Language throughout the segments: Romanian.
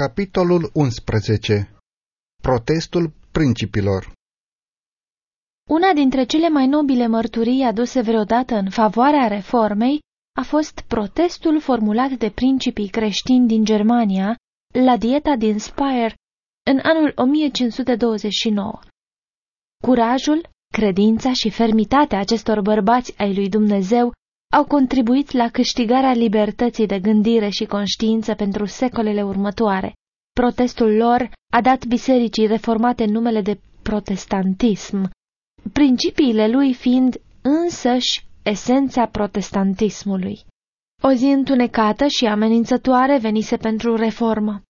Capitolul 11 Protestul principilor Una dintre cele mai nobile mărturii aduse vreodată în favoarea reformei a fost protestul formulat de principii creștini din Germania la dieta din Speyer în anul 1529. Curajul, credința și fermitatea acestor bărbați ai lui Dumnezeu au contribuit la câștigarea libertății de gândire și conștiință pentru secolele următoare. Protestul lor a dat bisericii reformate numele de protestantism, principiile lui fiind însăși esența protestantismului. O zi întunecată și amenințătoare venise pentru reformă.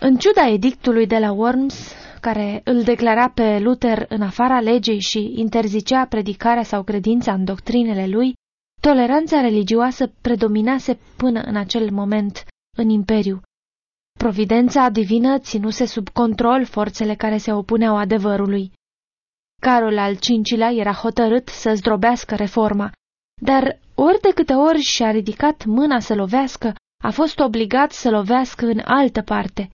În ciuda edictului de la Worms, care îl declara pe Luther în afara legii și interzicea predicarea sau credința în doctrinele lui, Toleranța religioasă predominase până în acel moment în imperiu. Providența divină ținuse sub control forțele care se opuneau adevărului. Carol al V-lea era hotărât să zdrobească reforma, dar ori de câte ori și-a ridicat mâna să lovească, a fost obligat să lovească în altă parte.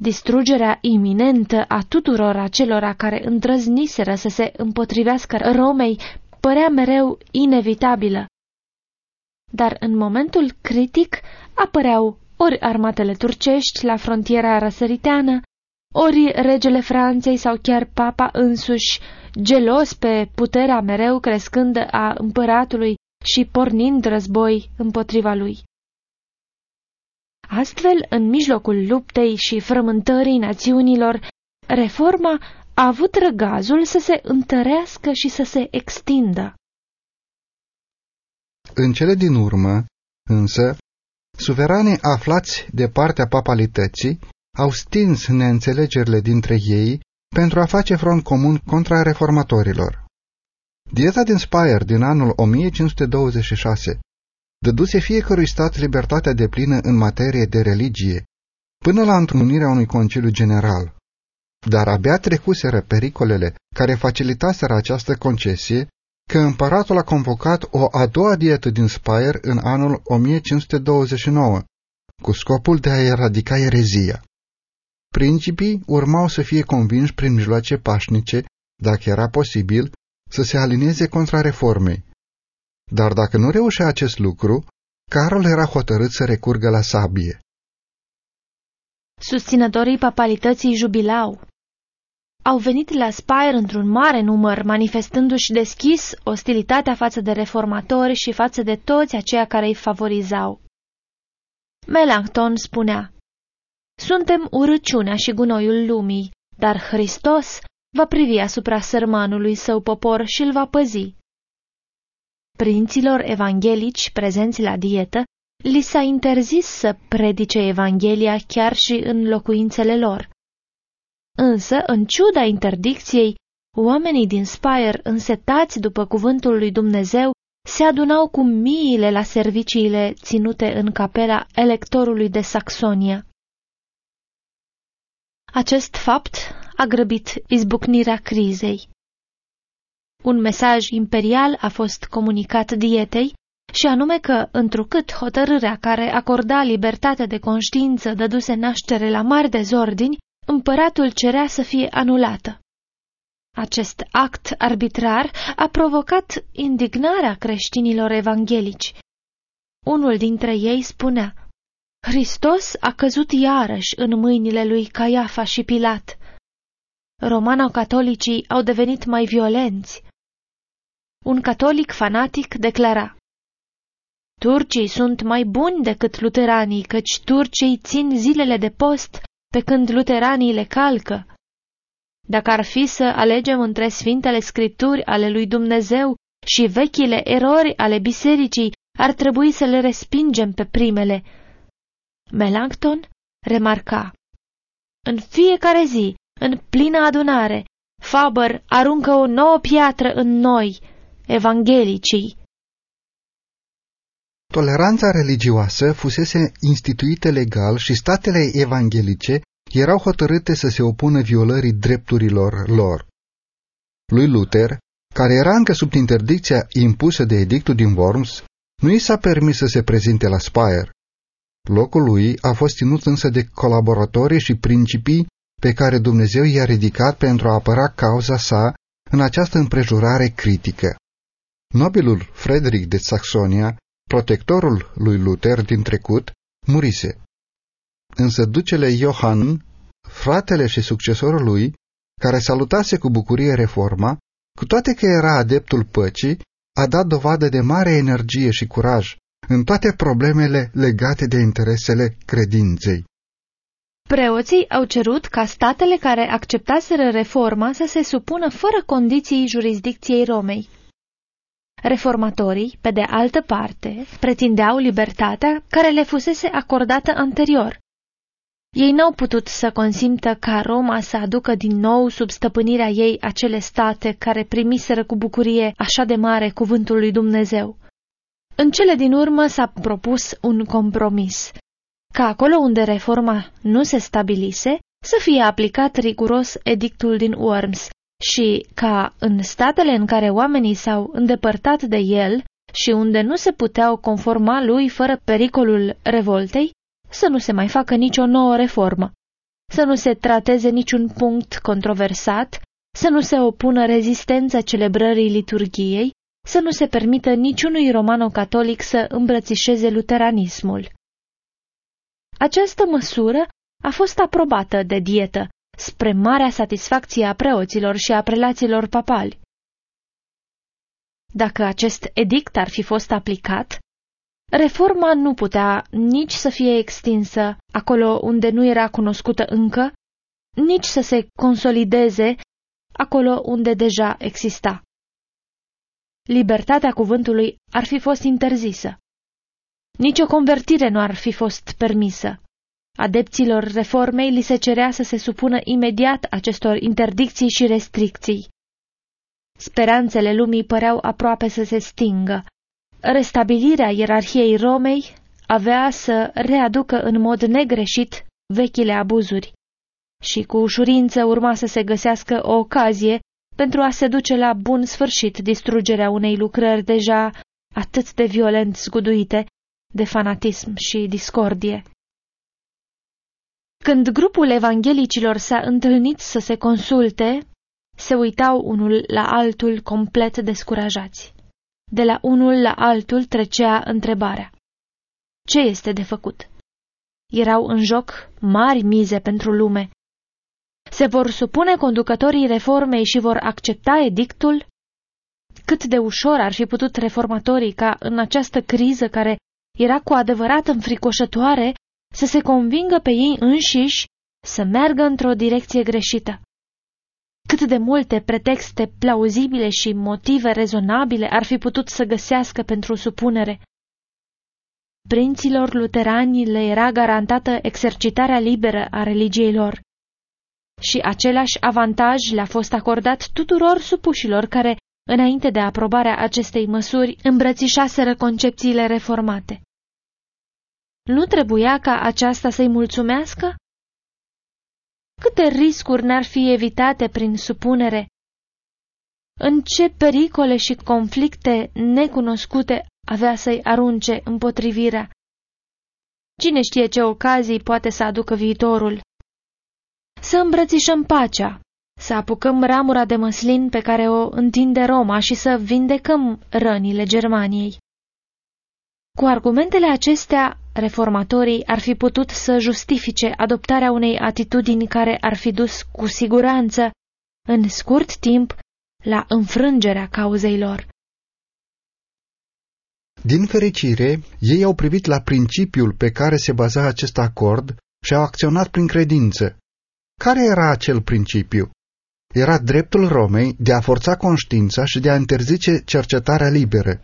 Distrugerea iminentă a tuturor acelora care îndrăzniseră să se împotrivească Romei părea mereu inevitabilă. Dar în momentul critic apăreau ori armatele turcești la frontiera răsăriteană, ori regele Franței sau chiar papa însuși, gelos pe puterea mereu crescândă a împăratului și pornind război împotriva lui. Astfel, în mijlocul luptei și frământării națiunilor, reforma a avut răgazul să se întărească și să se extindă. În cele din urmă, însă, suveranii aflați de partea papalității au stins neînțelegerile dintre ei pentru a face front comun contra reformatorilor. Dieta din Speyer din anul 1526 dăduse fiecărui stat libertatea de plină în materie de religie, până la întrunirea unui conciliu general. Dar abia trecuseră pericolele care facilitaseră această concesie că împăratul a convocat o a doua dietă din Speyer în anul 1529, cu scopul de a eradica erezia. Principii urmau să fie convinși prin mijloace pașnice, dacă era posibil, să se alinieze contra reformei. Dar dacă nu reușea acest lucru, Carol era hotărât să recurgă la sabie. Susținătorii papalității jubilau au venit la Spire într-un mare număr, manifestându-și deschis ostilitatea față de reformatori și față de toți aceia care îi favorizau. Melanchthon spunea, Suntem urăciunea și gunoiul lumii, dar Hristos va privi asupra sărmanului său popor și îl va păzi. Prinților evanghelici prezenți la dietă, li s-a interzis să predice Evanghelia chiar și în locuințele lor. Însă, în ciuda interdicției, oamenii din Spire, însetați după cuvântul lui Dumnezeu, se adunau cu miile la serviciile ținute în capela electorului de Saxonia. Acest fapt a grăbit izbucnirea crizei. Un mesaj imperial a fost comunicat dietei și anume că, întrucât hotărârea care acorda libertate de conștiință dăduse naștere la mari dezordini, împăratul cerea să fie anulată. Acest act arbitrar a provocat indignarea creștinilor evanghelici. Unul dintre ei spunea, Hristos a căzut iarăși în mâinile lui Caiafa și Pilat. Romano-catolicii au devenit mai violenți. Un catolic fanatic declara, Turcii sunt mai buni decât luteranii, căci turcii țin zilele de post pe când luteranii le calcă. Dacă ar fi să alegem între Sfintele Scripturi ale lui Dumnezeu și vechile erori ale bisericii, ar trebui să le respingem pe primele. Melanchthon remarca. În fiecare zi, în plină adunare, Faber aruncă o nouă piatră în noi, evanghelicii. Toleranța religioasă fusese instituită legal și statele evanghelice erau hotărâte să se opună violării drepturilor lor. Lui Luther, care era încă sub interdicția impusă de edictul din Worms, nu i s-a permis să se prezinte la Speyer. Locul lui a fost ținut însă de colaboratorii și principii pe care Dumnezeu i-a ridicat pentru a apăra cauza sa în această împrejurare critică. Nobilul Frederic de Saxonia, protectorul lui Luther din trecut, murise. Însă ducele Johann, fratele și succesorul lui, care salutase cu bucurie reforma, cu toate că era adeptul păcii, a dat dovadă de mare energie și curaj în toate problemele legate de interesele credinței. Preoții au cerut ca statele care acceptaseră reforma să se supună fără condiții jurisdicției Romei. Reformatorii, pe de altă parte, pretindeau libertatea care le fusese acordată anterior. Ei n-au putut să consimtă ca Roma să aducă din nou sub stăpânirea ei acele state care primiseră cu bucurie așa de mare cuvântul lui Dumnezeu. În cele din urmă s-a propus un compromis, ca acolo unde reforma nu se stabilise, să fie aplicat riguros edictul din Worms și ca în statele în care oamenii s-au îndepărtat de el și unde nu se puteau conforma lui fără pericolul revoltei, să nu se mai facă nicio nouă reformă, să nu se trateze niciun punct controversat, să nu se opună rezistența celebrării liturgiei, să nu se permită niciunui romano-catolic să îmbrățișeze luteranismul. Această măsură a fost aprobată de dietă, spre marea satisfacție a preoților și a prelaților papali. Dacă acest edict ar fi fost aplicat, reforma nu putea nici să fie extinsă acolo unde nu era cunoscută încă, nici să se consolideze acolo unde deja exista. Libertatea cuvântului ar fi fost interzisă. Nici o convertire nu ar fi fost permisă. Adepților reformei li se cerea să se supună imediat acestor interdicții și restricții. Speranțele lumii păreau aproape să se stingă. Restabilirea ierarhiei Romei avea să readucă în mod negreșit vechile abuzuri și cu ușurință urma să se găsească o ocazie pentru a se duce la bun sfârșit distrugerea unei lucrări deja atât de violent zguduite de fanatism și discordie. Când grupul evanghelicilor s-a întâlnit să se consulte, se uitau unul la altul complet descurajați. De la unul la altul trecea întrebarea. Ce este de făcut? Erau în joc mari mize pentru lume. Se vor supune conducătorii reformei și vor accepta edictul? Cât de ușor ar fi putut reformatorii ca în această criză care era cu adevărat înfricoșătoare să se convingă pe ei înșiși să meargă într-o direcție greșită. Cât de multe pretexte plauzibile și motive rezonabile ar fi putut să găsească pentru supunere. Prinților luterani le era garantată exercitarea liberă a religiei lor. Și același avantaj le-a fost acordat tuturor supușilor care, înainte de aprobarea acestei măsuri, îmbrățișaseră concepțiile reformate. Nu trebuia ca aceasta să-i mulțumească? Câte riscuri n-ar fi evitate prin supunere? În ce pericole și conflicte necunoscute avea să-i arunce împotrivirea? Cine știe ce ocazii poate să aducă viitorul? Să îmbrățișăm pacea, să apucăm ramura de măslin pe care o întinde Roma și să vindecăm rănile Germaniei. Cu argumentele acestea, reformatorii ar fi putut să justifice adoptarea unei atitudini care ar fi dus cu siguranță, în scurt timp, la înfrângerea cauzei lor. Din fericire, ei au privit la principiul pe care se baza acest acord și au acționat prin credință. Care era acel principiu? Era dreptul Romei de a forța conștiința și de a interzice cercetarea liberă.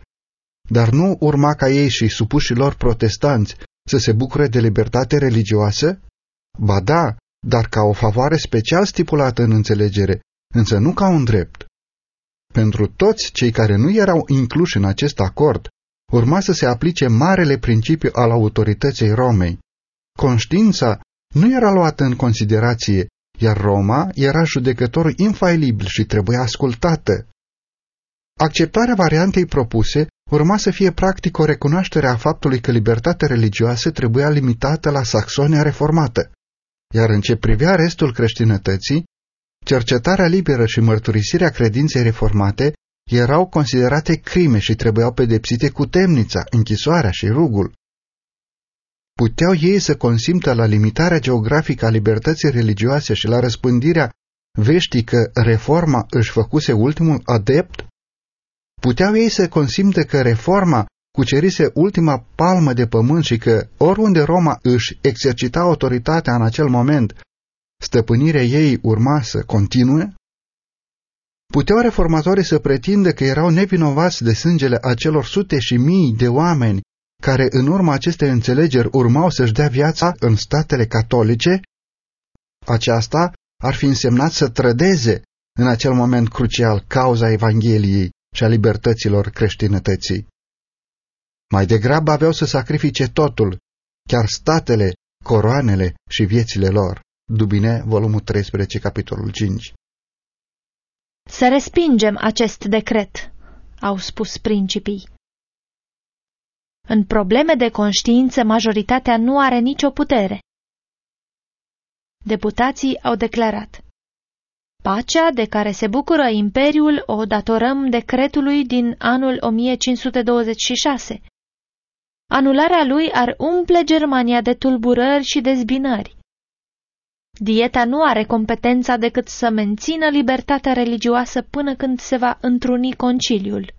Dar nu urma ca ei și supușii lor protestanți să se bucure de libertate religioasă? Ba da, dar ca o favoare special stipulată în înțelegere, însă nu ca un drept. Pentru toți cei care nu erau incluși în acest acord, urma să se aplice marele principiu al autorității Romei. Conștiința nu era luată în considerație, iar Roma era judecătorul infailibil și trebuia ascultată. Acceptarea variantei propuse urma să fie practic o recunoaștere a faptului că libertatea religioasă trebuia limitată la Saxonia reformată, iar în ce privea restul creștinătății, cercetarea liberă și mărturisirea credinței reformate erau considerate crime și trebuiau pedepsite cu temnița, închisoarea și rugul. Puteau ei să consimtă la limitarea geografică a libertății religioase și la răspândirea veștii că reforma își făcuse ultimul adept? Puteau ei să consimte că reforma cucerise ultima palmă de pământ și că oriunde Roma își exercita autoritatea în acel moment, stăpânirea ei urma să continue? Puteau reformatorii să pretindă că erau nevinovați de sângele acelor sute și mii de oameni care în urma acestei înțelegeri urmau să-și dea viața în statele catolice? Aceasta ar fi însemnat să trădeze în acel moment crucial cauza Evangheliei și a libertăților creștinătății. Mai degrabă aveau să sacrifice totul, chiar statele, coroanele și viețile lor. Dubine, volumul 13, capitolul 5. Să respingem acest decret, au spus principii. În probleme de conștiință, majoritatea nu are nicio putere. Deputații au declarat Pacea de care se bucură Imperiul o datorăm decretului din anul 1526. Anularea lui ar umple Germania de tulburări și dezbinări. Dieta nu are competența decât să mențină libertatea religioasă până când se va întruni conciliul.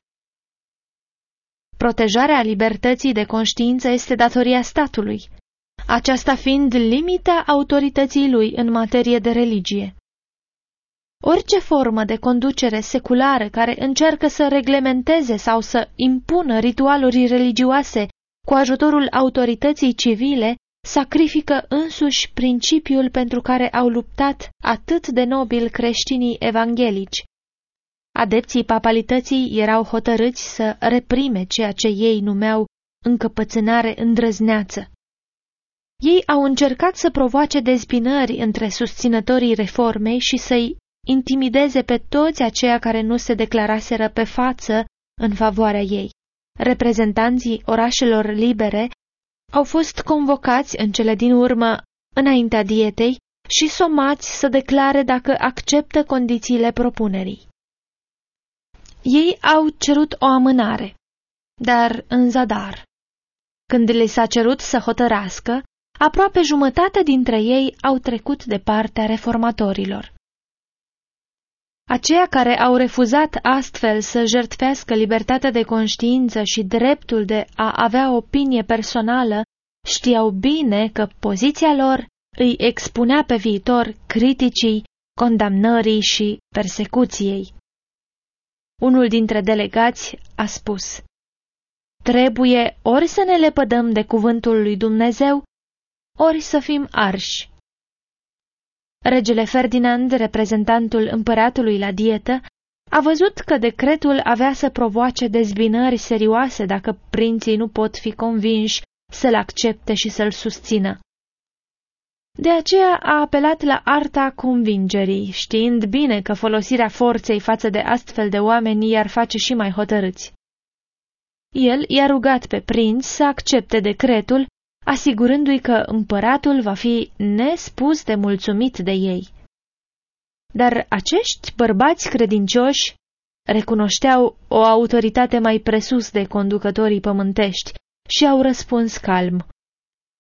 Protejarea libertății de conștiință este datoria statului, aceasta fiind limita autorității lui în materie de religie. Orice formă de conducere seculară care încearcă să reglementeze sau să impună ritualuri religioase cu ajutorul autorității civile sacrifică însuși principiul pentru care au luptat atât de nobil creștinii evanghelici. Adepții papalității erau hotărâți să reprime ceea ce ei numeau încăpățânare îndrăzneață. Ei au încercat să provoace dezbinări între susținătorii reformei și să-i intimideze pe toți aceia care nu se declaraseră pe față în favoarea ei. Reprezentanții orașelor libere au fost convocați în cele din urmă înaintea dietei și somați să declare dacă acceptă condițiile propunerii. Ei au cerut o amânare, dar în zadar. Când li s-a cerut să hotărască, aproape jumătate dintre ei au trecut de partea reformatorilor. Aceia care au refuzat astfel să jertfească libertatea de conștiință și dreptul de a avea opinie personală știau bine că poziția lor îi expunea pe viitor criticii, condamnării și persecuției. Unul dintre delegați a spus, Trebuie ori să ne lepădăm de cuvântul lui Dumnezeu, ori să fim arși. Regele Ferdinand, reprezentantul împăratului la dietă, a văzut că decretul avea să provoace dezbinări serioase dacă prinții nu pot fi convinși să-l accepte și să-l susțină. De aceea a apelat la arta convingerii, știind bine că folosirea forței față de astfel de oameni i-ar face și mai hotărâți. El i-a rugat pe prinț să accepte decretul asigurându-i că împăratul va fi nespus de mulțumit de ei. Dar acești bărbați credincioși recunoșteau o autoritate mai presus de conducătorii pământești și au răspuns calm.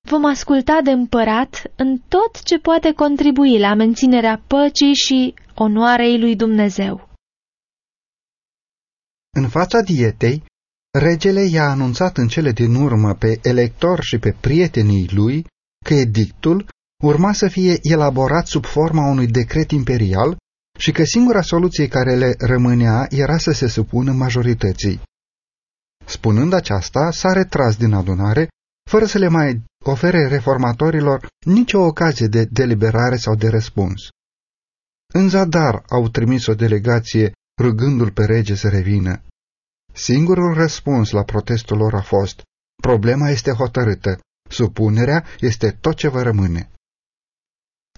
Vom asculta de împărat în tot ce poate contribui la menținerea păcii și onoarei lui Dumnezeu. În fața dietei, Regele i-a anunțat în cele din urmă pe elector și pe prietenii lui că edictul urma să fie elaborat sub forma unui decret imperial și că singura soluție care le rămânea era să se supună majorității. Spunând aceasta, s-a retras din adunare, fără să le mai ofere reformatorilor nicio ocazie de deliberare sau de răspuns. În zadar au trimis o delegație rugându-l pe rege să revină. Singurul răspuns la protestul lor a fost, problema este hotărâtă, supunerea este tot ce vă rămâne.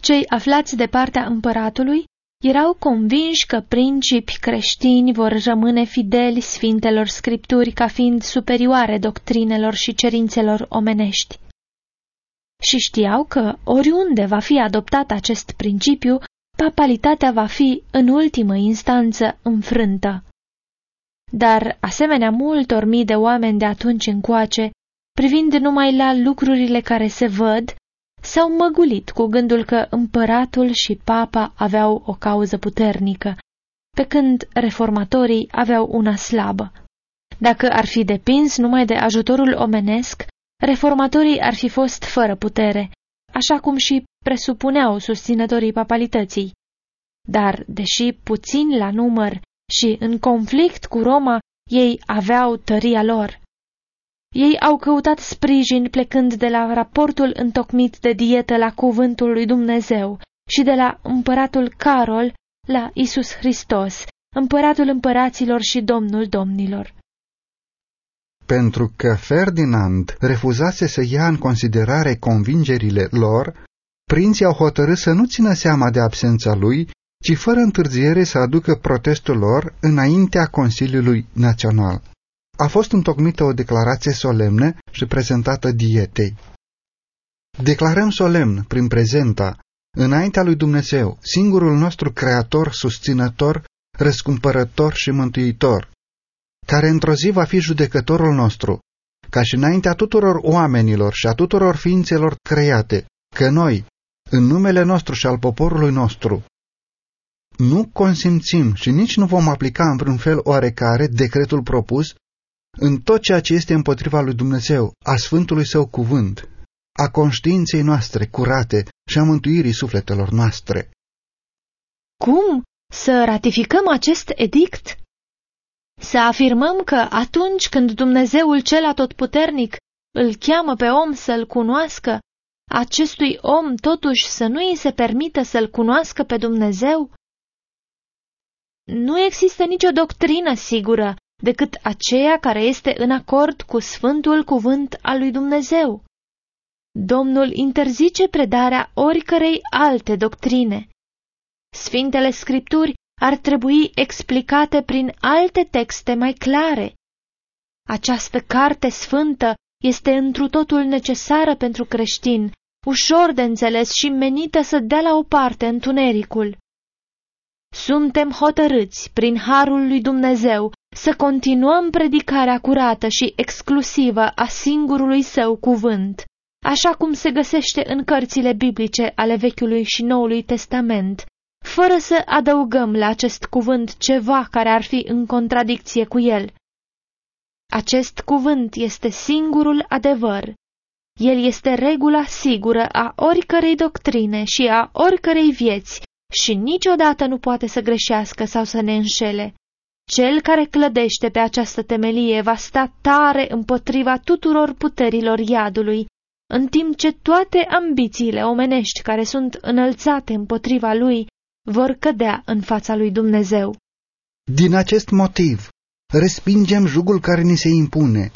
Cei aflați de partea împăratului erau convinși că principi creștini vor rămâne fideli Sfintelor Scripturi ca fiind superioare doctrinelor și cerințelor omenești. Și știau că, oriunde va fi adoptat acest principiu, papalitatea va fi, în ultimă instanță, înfrântă. Dar, asemenea multor mii de oameni de atunci încoace, privind numai la lucrurile care se văd, s-au măgulit cu gândul că împăratul și papa aveau o cauză puternică, pe când reformatorii aveau una slabă. Dacă ar fi depins numai de ajutorul omenesc, reformatorii ar fi fost fără putere, așa cum și presupuneau susținătorii papalității. Dar, deși puțin la număr și în conflict cu Roma, ei aveau tăria lor. Ei au căutat sprijin plecând de la raportul întocmit de dietă la cuvântul lui Dumnezeu și de la împăratul Carol la Isus Hristos, împăratul împăraților și domnul domnilor. Pentru că Ferdinand refuzase să ia în considerare convingerile lor, prinții au hotărât să nu țină seama de absența lui, ci fără întârziere să aducă protestul lor înaintea Consiliului Național a fost întocmită o declarație solemnă și prezentată dietei. Declarăm solemn, prin prezenta, înaintea lui Dumnezeu, singurul nostru creator, susținător, răscumpărător și mântuitor, care într-o zi va fi judecătorul nostru, ca și înaintea tuturor oamenilor și a tuturor ființelor create, că noi, în numele nostru și al poporului nostru, nu consimțim și nici nu vom aplica în vreun fel oarecare decretul propus în tot ceea ce este împotriva lui Dumnezeu, a Sfântului Său cuvânt, a conștiinței noastre curate și a mântuirii sufletelor noastre. Cum să ratificăm acest edict? Să afirmăm că atunci când Dumnezeul cel atotputernic îl cheamă pe om să-l cunoască, acestui om totuși să nu îi se permită să-l cunoască pe Dumnezeu? Nu există nicio doctrină sigură decât aceea care este în acord cu sfântul cuvânt al lui Dumnezeu. Domnul interzice predarea oricărei alte doctrine. Sfintele Scripturi ar trebui explicate prin alte texte mai clare. Această carte sfântă este întru totul necesară pentru creștin, ușor de înțeles și menită să dea la o parte întunericul. Suntem hotărâți, prin harul lui Dumnezeu, să continuăm predicarea curată și exclusivă a singurului său cuvânt, așa cum se găsește în cărțile biblice ale Vechiului și Noului Testament, fără să adăugăm la acest cuvânt ceva care ar fi în contradicție cu el. Acest cuvânt este singurul adevăr. El este regula sigură a oricărei doctrine și a oricărei vieți și niciodată nu poate să greșească sau să ne înșele. Cel care clădește pe această temelie va sta tare împotriva tuturor puterilor iadului, în timp ce toate ambițiile omenești care sunt înălțate împotriva lui vor cădea în fața lui Dumnezeu. Din acest motiv, respingem jugul care ni se impune.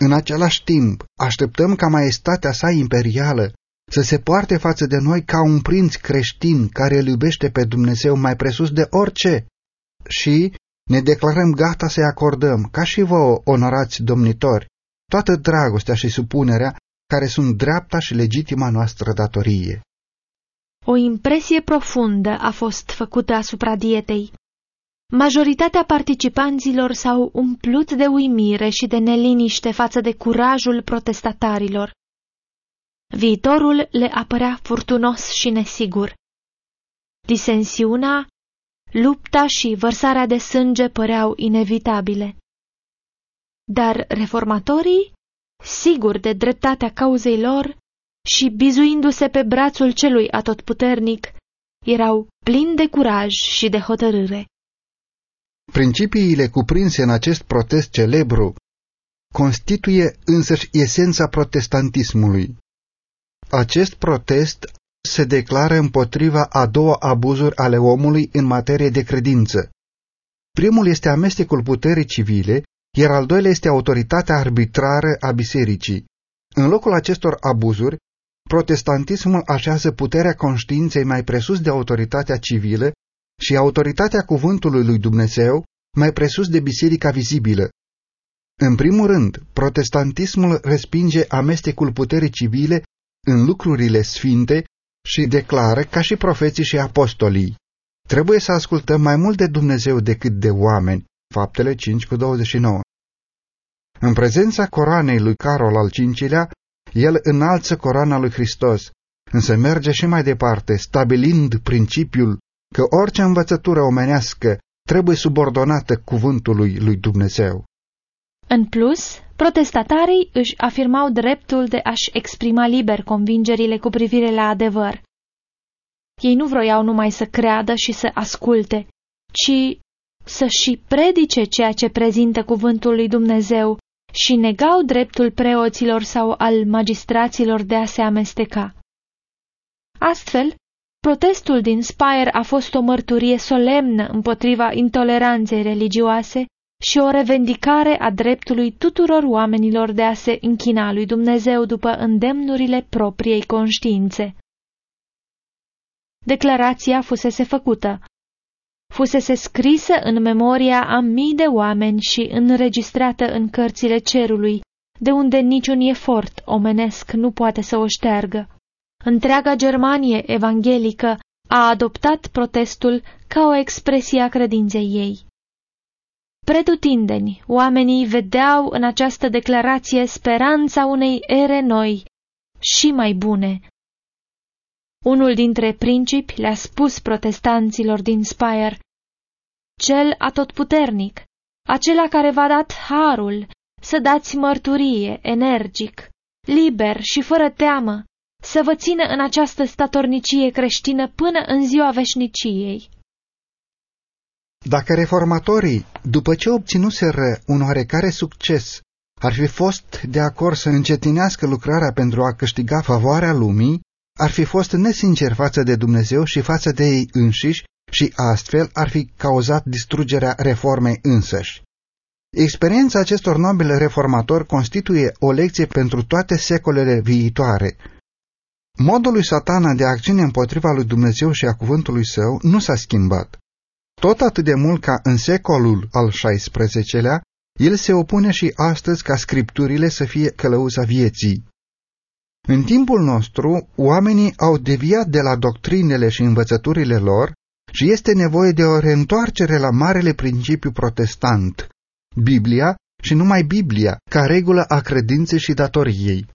În același timp, așteptăm ca maestatea sa imperială să se poarte față de noi ca un prinț creștin care îl iubește pe Dumnezeu mai presus de orice și ne declarăm gata să-i acordăm, ca și vouă, onorați domnitori, toată dragostea și supunerea care sunt dreapta și legitima noastră datorie. O impresie profundă a fost făcută asupra dietei. Majoritatea participanților s-au umplut de uimire și de neliniște față de curajul protestatarilor. Viitorul le apărea furtunos și nesigur. Disensiunea, lupta și vărsarea de sânge păreau inevitabile. Dar reformatorii, siguri de dreptatea cauzei lor și bizuindu-se pe brațul celui atotputernic, erau plini de curaj și de hotărâre. Principiile cuprinse în acest protest celebru constituie însăși esența protestantismului. Acest protest se declară împotriva a două abuzuri ale omului în materie de credință. Primul este amestecul puterii civile, iar al doilea este autoritatea arbitrară a bisericii. În locul acestor abuzuri, protestantismul așează puterea conștiinței mai presus de autoritatea civilă și autoritatea cuvântului lui Dumnezeu mai presus de biserica vizibilă. În primul rând, protestantismul respinge amestecul puterii civile în lucrurile sfinte și declară, ca și profeții și apostolii, trebuie să ascultăm mai mult de Dumnezeu decât de oameni. Faptele 5 cu 29. În prezența coroanei lui Carol al V-lea, el înalță coroana lui Hristos, însă merge și mai departe, stabilind principiul că orice învățătură omenească trebuie subordonată cuvântului lui Dumnezeu. În plus, protestatarii își afirmau dreptul de a-și exprima liber convingerile cu privire la adevăr. Ei nu vroiau numai să creadă și să asculte, ci să și predice ceea ce prezintă cuvântul lui Dumnezeu și negau dreptul preoților sau al magistraților de a se amesteca. Astfel, protestul din Spire a fost o mărturie solemnă împotriva intoleranței religioase și o revendicare a dreptului tuturor oamenilor de a se închina lui Dumnezeu după îndemnurile propriei conștiințe. Declarația fusese făcută. Fusese scrisă în memoria a mii de oameni și înregistrată în cărțile cerului, de unde niciun efort omenesc nu poate să o șteargă. Întreaga Germanie evanghelică a adoptat protestul ca o expresie a credinței ei. Predutindeni, oamenii vedeau în această declarație speranța unei ere noi și mai bune. Unul dintre principi le-a spus protestanților din Spire, Cel atotputernic, acela care v-a dat harul, să dați mărturie, energic, liber și fără teamă, să vă țină în această statornicie creștină până în ziua veșniciei. Dacă reformatorii, după ce obținuseră un oarecare succes, ar fi fost de acord să încetinească lucrarea pentru a câștiga favoarea lumii, ar fi fost nesincer față de Dumnezeu și față de ei înșiși și astfel ar fi cauzat distrugerea reformei însăși. Experiența acestor nobili reformatori constituie o lecție pentru toate secolele viitoare. Modul lui satana de acțiune împotriva lui Dumnezeu și a cuvântului său nu s-a schimbat. Tot atât de mult ca în secolul al XVI-lea, el se opune și astăzi ca scripturile să fie călăuza vieții. În timpul nostru, oamenii au deviat de la doctrinele și învățăturile lor și este nevoie de o reîntoarcere la marele principiu protestant, Biblia și numai Biblia, ca regulă a credinței și datoriei.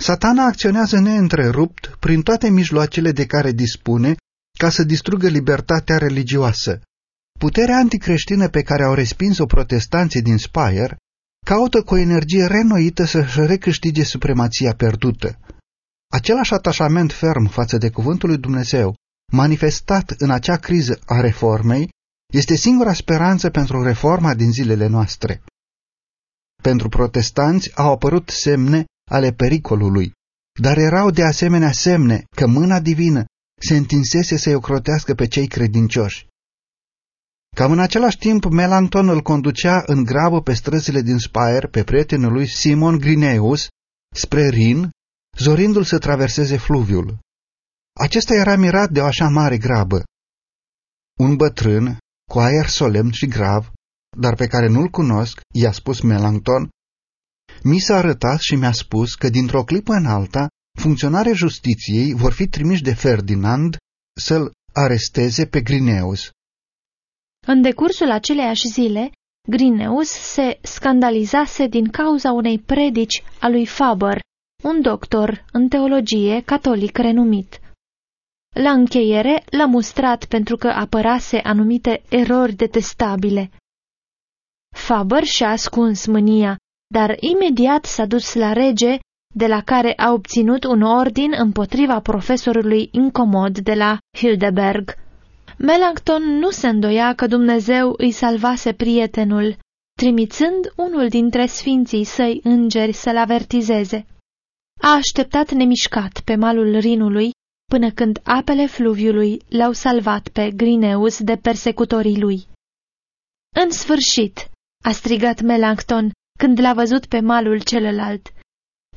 Satana acționează neîntrerupt prin toate mijloacele de care dispune ca să distrugă libertatea religioasă. Puterea anticreștină pe care au respins-o protestanții din Spire caută cu o energie renoită să-și recâștige supremația pierdută. Același atașament ferm față de cuvântul lui Dumnezeu, manifestat în acea criză a reformei, este singura speranță pentru reforma din zilele noastre. Pentru protestanți au apărut semne ale pericolului, dar erau de asemenea semne că mâna divină se întinsese să-i ocrotească pe cei credincioși. Cam în același timp, Melanton îl conducea în grabă pe străzile din Spire pe prietenul lui Simon Grineus spre Rin, zorindu-l să traverseze fluviul. Acesta era mirat de o așa mare grabă. Un bătrân, cu aer solemn și grav, dar pe care nu-l cunosc, i-a spus Melanton, mi s-a arătat și mi-a spus că dintr-o clipă în alta funcționare justiției vor fi trimiși de Ferdinand să-l aresteze pe Grineus. În decursul aceleiași zile, Grineus se scandalizase din cauza unei predici a lui Faber, un doctor în teologie catolic renumit. La încheiere l-a mustrat pentru că apărase anumite erori detestabile. Faber și-a ascuns mânia, dar imediat s-a dus la rege de la care a obținut un ordin împotriva profesorului incomod de la Hildeberg. Melanchthon nu se îndoia că Dumnezeu îi salvase prietenul, trimițând unul dintre sfinții săi îngeri să-l avertizeze. A așteptat nemișcat pe malul Rinului până când apele fluviului l-au salvat pe Grineus de persecutorii lui. În sfârșit, a strigat Melanchthon când l-a văzut pe malul celălalt.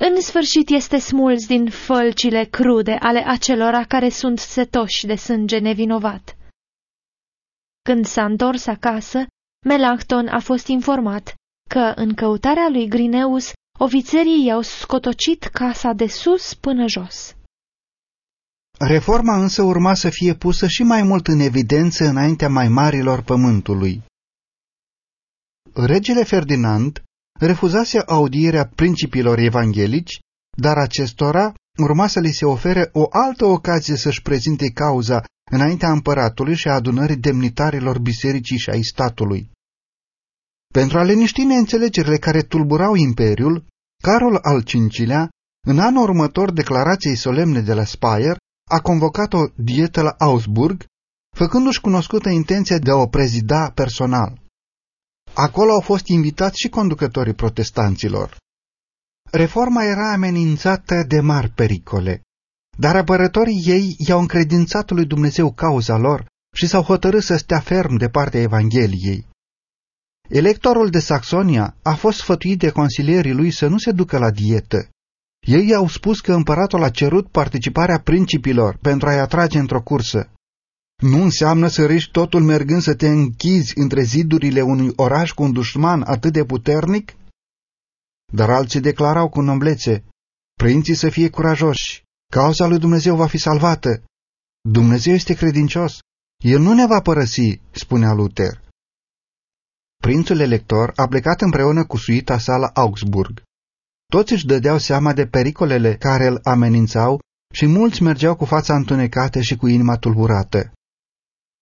În sfârșit este smuls din fălcile crude ale acelora care sunt setoși de sânge nevinovat. Când s-a întors acasă, Melanchthon a fost informat că, în căutarea lui Grineus, ofițerii i-au scotocit casa de sus până jos. Reforma însă urma să fie pusă și mai mult în evidență înaintea mai marilor pământului. Regele Ferdinand refuzase audierea principilor evanghelici, dar acestora urma să li se ofere o altă ocazie să-și prezinte cauza înaintea împăratului și a adunării demnitarilor bisericii și ai statului. Pentru a liniști neînțelegerile care tulburau imperiul, Carol al V-lea, în anul următor declarației solemne de la Speyer, a convocat o dietă la Augsburg, făcându-și cunoscută intenția de a o prezida personal. Acolo au fost invitați și conducătorii protestanților. Reforma era amenințată de mari pericole, dar apărătorii ei i-au încredințat lui Dumnezeu cauza lor și s-au hotărât să stea ferm de partea Evangheliei. Electorul de Saxonia a fost sfătuit de consilierii lui să nu se ducă la dietă. Ei au spus că împăratul a cerut participarea principilor pentru a-i atrage într-o cursă. Nu înseamnă să riști totul mergând să te închizi între zidurile unui oraș cu un dușman atât de puternic? Dar alții declarau cu noblețe, prinții să fie curajoși, cauza lui Dumnezeu va fi salvată. Dumnezeu este credincios, El nu ne va părăsi, spunea Luther. Prințul elector a plecat împreună cu suita sa la Augsburg. Toți își dădeau seama de pericolele care îl amenințau și mulți mergeau cu fața întunecată și cu inima tulburată.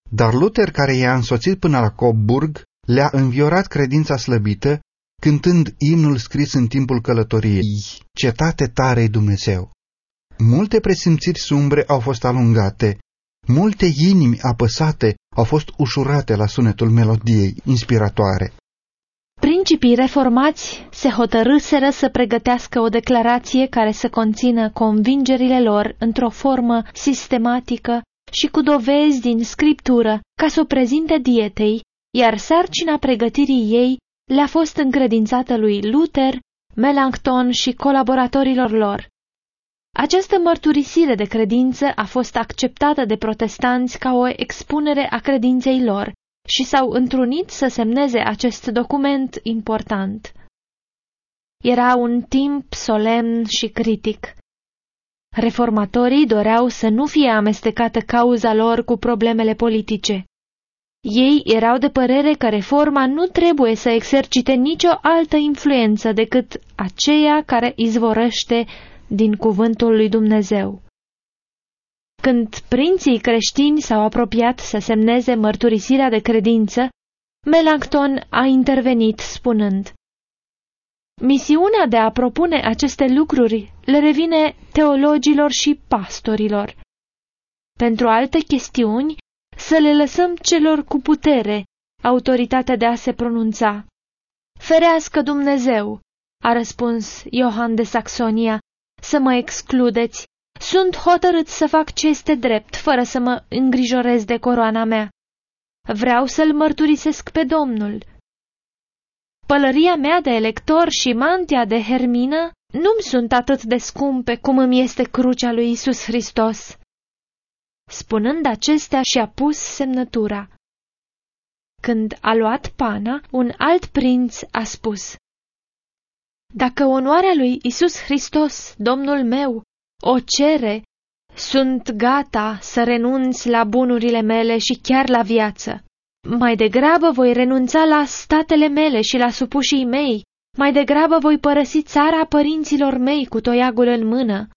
Dar Luther, care i-a însoțit până la Coburg, le-a înviorat credința slăbită, cântând imnul scris în timpul călătoriei, Cetate tare Dumnezeu. Multe presimțiri sumbre au fost alungate, multe inimi apăsate au fost ușurate la sunetul melodiei inspiratoare. Principii reformați se hotărâseră să pregătească o declarație care să conțină convingerile lor într-o formă sistematică și cu dovezi din scriptură ca să o prezinte dietei, iar sarcina pregătirii ei le-a fost încredințată lui Luther, Melanchthon și colaboratorilor lor. Această mărturisire de credință a fost acceptată de protestanți ca o expunere a credinței lor și s-au întrunit să semneze acest document important. Era un timp solemn și critic. Reformatorii doreau să nu fie amestecată cauza lor cu problemele politice. Ei erau de părere că reforma nu trebuie să exercite nicio altă influență decât aceea care izvorăște din cuvântul lui Dumnezeu. Când prinții creștini s-au apropiat să semneze mărturisirea de credință, Melanchthon a intervenit spunând Misiunea de a propune aceste lucruri le revine teologilor și pastorilor. Pentru alte chestiuni, să le lăsăm celor cu putere autoritatea de a se pronunța. Ferească Dumnezeu, a răspuns Iohan de Saxonia, să mă excludeți. Sunt hotărât să fac ce este drept, fără să mă îngrijorez de coroana mea. Vreau să-l mărturisesc pe Domnul. Pălăria mea de elector și mantia de hermină nu-mi sunt atât de scumpe cum îmi este crucea lui Isus Hristos. Spunând acestea și-a pus semnătura. Când a luat pana, un alt prinț a spus, Dacă onoarea lui Isus Hristos, Domnul meu, o cere, sunt gata să renunț la bunurile mele și chiar la viață. Mai degrabă voi renunța la statele mele și la supușii mei, mai degrabă voi părăsi țara părinților mei cu toiagul în mână,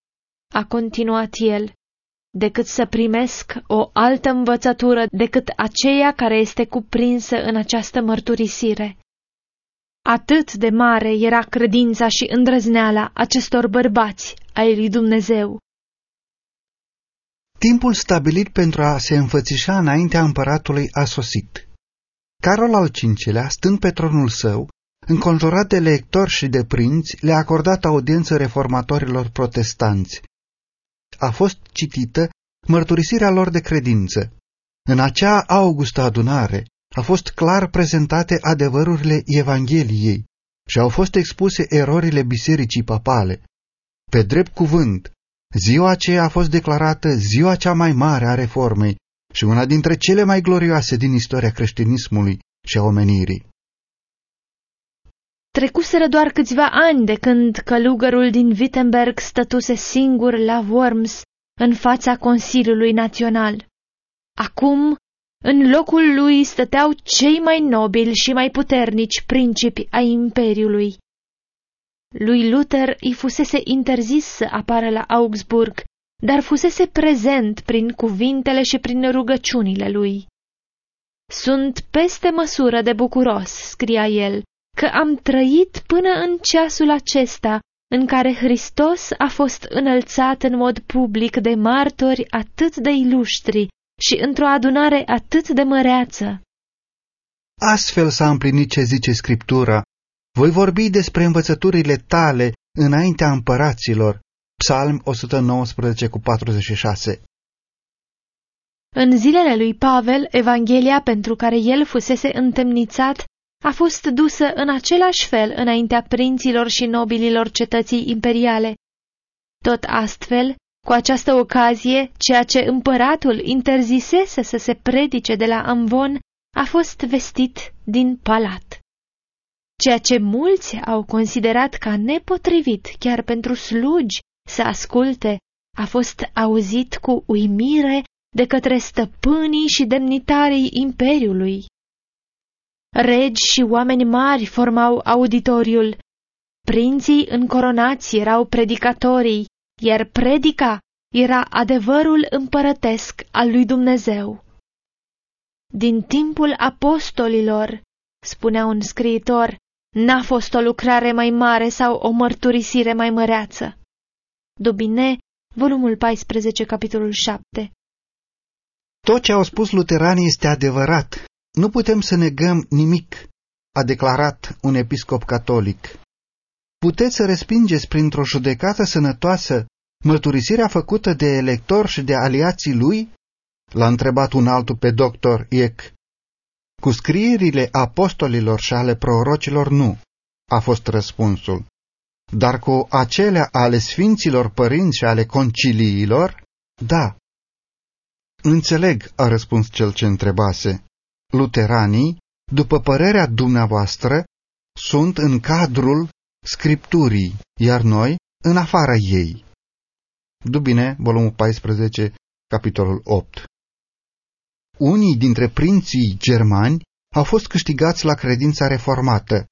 a continuat el, decât să primesc o altă învățătură decât aceea care este cuprinsă în această mărturisire. Atât de mare era credința și îndrăzneala acestor bărbați ai lui Dumnezeu. Timpul stabilit pentru a se înfățișa înaintea împăratului a sosit. Carol al V-lea, stând pe tronul său, înconjurat de lectori și de prinți, le-a acordat audiență reformatorilor protestanți. A fost citită mărturisirea lor de credință. În acea augustă adunare a fost clar prezentate adevărurile Evangheliei și au fost expuse erorile bisericii papale. Pe drept cuvânt, ziua aceea a fost declarată ziua cea mai mare a reformei și una dintre cele mai glorioase din istoria creștinismului și a omenirii. Trecuseră doar câțiva ani de când călugărul din Wittenberg stătuse singur la Worms în fața Consiliului Național. Acum, în locul lui stăteau cei mai nobili și mai puternici principi ai Imperiului. Lui Luther îi fusese interzis să apară la Augsburg, dar fusese prezent prin cuvintele și prin rugăciunile lui. Sunt peste măsură de bucuros, scria el, că am trăit până în ceasul acesta în care Hristos a fost înălțat în mod public de martori atât de iluștri și într-o adunare atât de măreață. Astfel s-a împlinit ce zice Scriptura. Voi vorbi despre învățăturile tale înaintea împăraților. Psalm 119 cu 46 În zilele lui Pavel, Evanghelia pentru care el fusese întemnițat a fost dusă în același fel înaintea prinților și nobililor cetății imperiale. Tot astfel, cu această ocazie, ceea ce împăratul interzisese să se predice de la Amvon a fost vestit din palat. Ceea ce mulți au considerat ca nepotrivit chiar pentru slugi să asculte, a fost auzit cu uimire de către stăpânii și demnitarii imperiului. Regi și oameni mari formau auditoriul. Prinții încoronați erau predicatorii, iar predica era adevărul împărătesc al lui Dumnezeu. Din timpul apostolilor, spunea un scriitor, n-a fost o lucrare mai mare sau o mărturisire mai măreață. Dobine, volumul 14, capitolul 7 Tot ce au spus luteranii este adevărat, nu putem să negăm nimic, a declarat un episcop catolic. Puteți să respingeți printr-o judecată sănătoasă mărturisirea făcută de elector și de aliații lui? L-a întrebat un altul pe doctor Iec. Cu scrierile apostolilor și ale prorocilor nu, a fost răspunsul. Dar cu acelea ale sfinților părinți și ale conciliilor, da. Înțeleg, a răspuns cel ce întrebase luteranii, după părerea dumneavoastră, sunt în cadrul Scripturii, iar noi în afara ei. Dubine, volumul 14, capitolul 8 Unii dintre prinții germani au fost câștigați la credința reformată.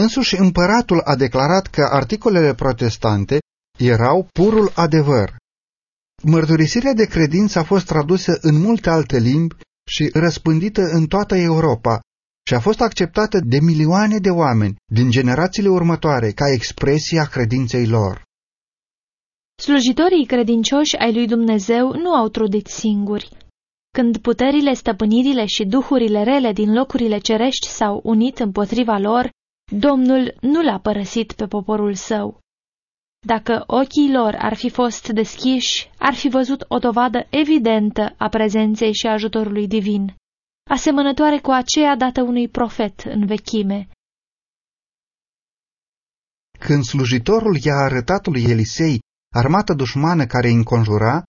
Însuși împăratul a declarat că articolele protestante erau purul adevăr. Mărturisirea de credință a fost tradusă în multe alte limbi și răspândită în toată Europa și a fost acceptată de milioane de oameni din generațiile următoare ca expresie a credinței lor. Slujitorii credincioși ai lui Dumnezeu nu au trudit singuri. Când puterile, stăpânirile și duhurile rele din locurile cerești s-au unit împotriva lor, Domnul nu l-a părăsit pe poporul său. Dacă ochii lor ar fi fost deschiși, ar fi văzut o dovadă evidentă a prezenței și ajutorului divin, asemănătoare cu aceea dată unui profet în vechime. Când slujitorul i-a arătat lui Elisei armata dușmană care îi înconjura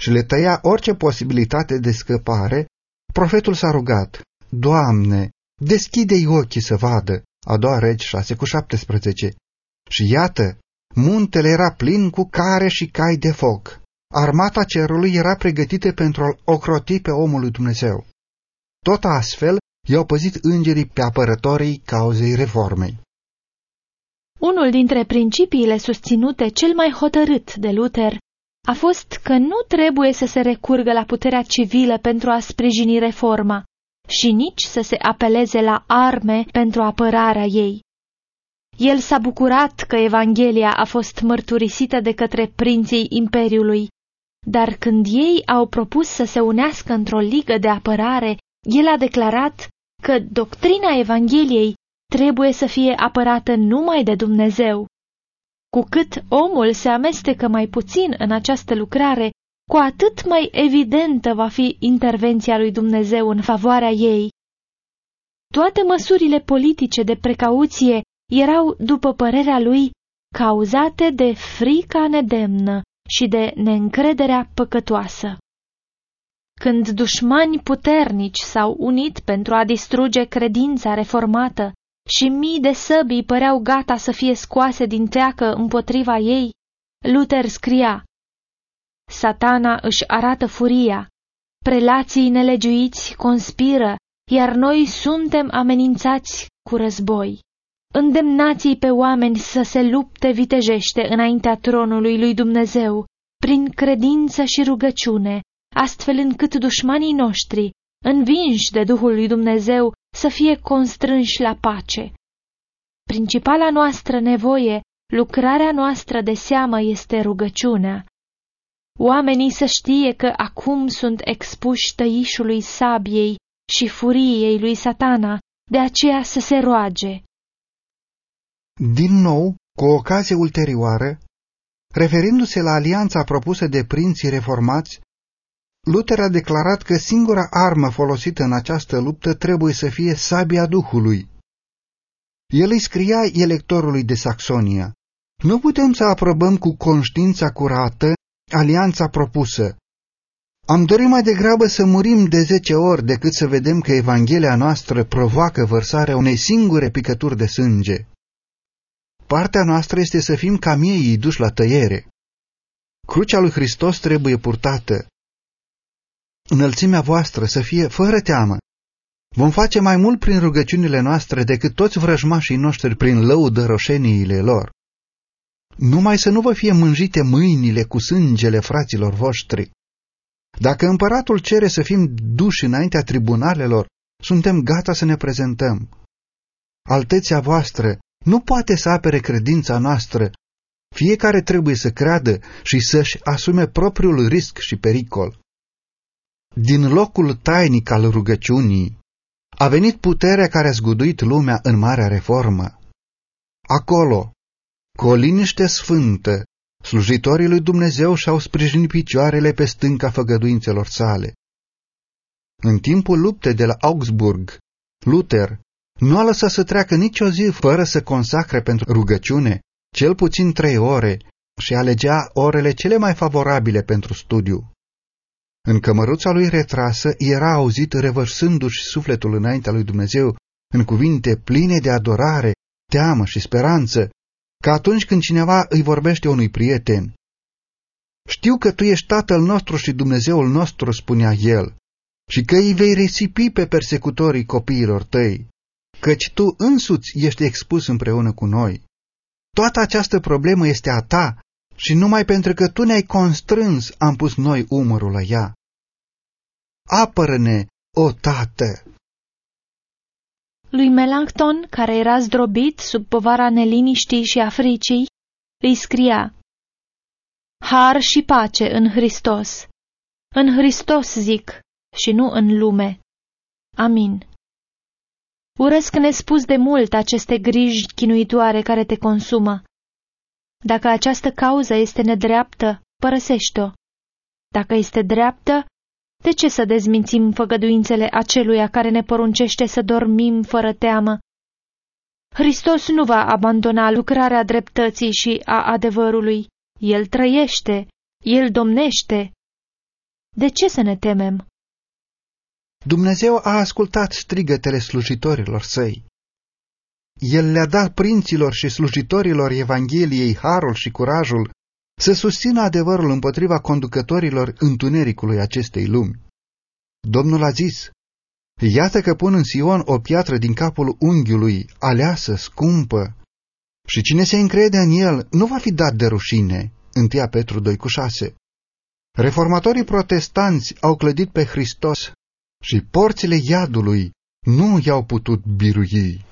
și le tăia orice posibilitate de scăpare, profetul s-a rugat, Doamne, deschide-i ochii să vadă, a doua regi 6 cu 17. Și iată, Muntele era plin cu care și cai de foc. Armata cerului era pregătită pentru a ocroti pe omul lui Dumnezeu. Tot astfel, i-au păzit îngerii pe apărătorii cauzei reformei. Unul dintre principiile susținute cel mai hotărât de Luther a fost că nu trebuie să se recurgă la puterea civilă pentru a sprijini reforma și nici să se apeleze la arme pentru apărarea ei. El s-a bucurat că Evanghelia a fost mărturisită de către prinții Imperiului, dar când ei au propus să se unească într-o ligă de apărare, el a declarat că doctrina Evangheliei trebuie să fie apărată numai de Dumnezeu. Cu cât omul se amestecă mai puțin în această lucrare, cu atât mai evidentă va fi intervenția lui Dumnezeu în favoarea ei. Toate măsurile politice de precauție erau, după părerea lui, cauzate de frica nedemnă și de neîncrederea păcătoasă. când dușmani puternici s-au unit pentru a distruge credința reformată și mii de săbii păreau gata să fie scoase din teacă împotriva ei, Luther scria, Satana își arată furia, prelații nelegiuiți conspiră, iar noi suntem amenințați cu război. Îndemnați pe oameni să se lupte vitejește înaintea tronului lui Dumnezeu, prin credință și rugăciune, astfel încât dușmanii noștri, învinși de Duhul lui Dumnezeu, să fie constrânși la pace. Principala noastră nevoie, lucrarea noastră de seamă este rugăciunea. Oamenii să știe că acum sunt expuși tăișului sabiei și furiei lui satana, de aceea să se roage. Din nou, cu o ocazie ulterioară, referindu-se la alianța propusă de prinții reformați, Luther a declarat că singura armă folosită în această luptă trebuie să fie sabia Duhului. El îi scria electorului de Saxonia, Nu putem să aprobăm cu conștiința curată alianța propusă. Am dorit mai degrabă să murim de zece ori decât să vedem că Evanghelia noastră provoacă vărsarea unei singure picături de sânge. Partea noastră este să fim ca miei duși la tăiere. Crucea lui Hristos trebuie purtată. Înălțimea voastră să fie fără teamă. Vom face mai mult prin rugăciunile noastre decât toți vrăjmașii noștri prin lăudă roșeniile lor. Numai să nu vă fie mânjite mâinile cu sângele fraților voștri. Dacă împăratul cere să fim duși înaintea tribunalelor, suntem gata să ne prezentăm. Alteția voastră nu poate să apere credința noastră. Fiecare trebuie să creadă și să-și asume propriul risc și pericol. Din locul tainic al rugăciunii a venit puterea care a zguduit lumea în marea reformă. Acolo, cu o liniște sfântă, slujitorii lui Dumnezeu și-au sprijinit picioarele pe stânca făgăduințelor sale. În timpul luptei de la Augsburg, Luther nu a lăsat să treacă nicio zi fără să consacre pentru rugăciune cel puțin trei ore și alegea orele cele mai favorabile pentru studiu. În cămăruța lui retrasă era auzit revărsându-și sufletul înaintea lui Dumnezeu în cuvinte pline de adorare, teamă și speranță, ca atunci când cineva îi vorbește unui prieten. Știu că tu ești Tatăl nostru și Dumnezeul nostru, spunea el, și că îi vei resipi pe persecutorii copiilor tăi căci tu însuți ești expus împreună cu noi. Toată această problemă este a ta și numai pentru că tu ne-ai constrâns am pus noi umărul la ea. Apără-ne, o tată! Lui Melanchthon, care era zdrobit sub povara neliniștii și africii, îi scria Har și pace în Hristos. În Hristos zic, și nu în lume. Amin. Urăsc nespus de mult aceste griji chinuitoare care te consumă. Dacă această cauză este nedreaptă, părăsește-o. Dacă este dreaptă, de ce să dezmințim făgăduințele aceluia care ne poruncește să dormim fără teamă? Hristos nu va abandona lucrarea dreptății și a adevărului. El trăiește, El domnește. De ce să ne temem? Dumnezeu a ascultat strigătele slujitorilor săi. El le-a dat prinților și slujitorilor Evangheliei harul și curajul să susțină adevărul împotriva conducătorilor întunericului acestei lumi. Domnul a zis, Iată că pun în Sion o piatră din capul unghiului, aleasă, scumpă, și cine se încrede în el nu va fi dat de rușine. 1 Petru 2 cu 6. Reformatorii protestanți au clădit pe Hristos și porțile iadului nu i-au putut birui.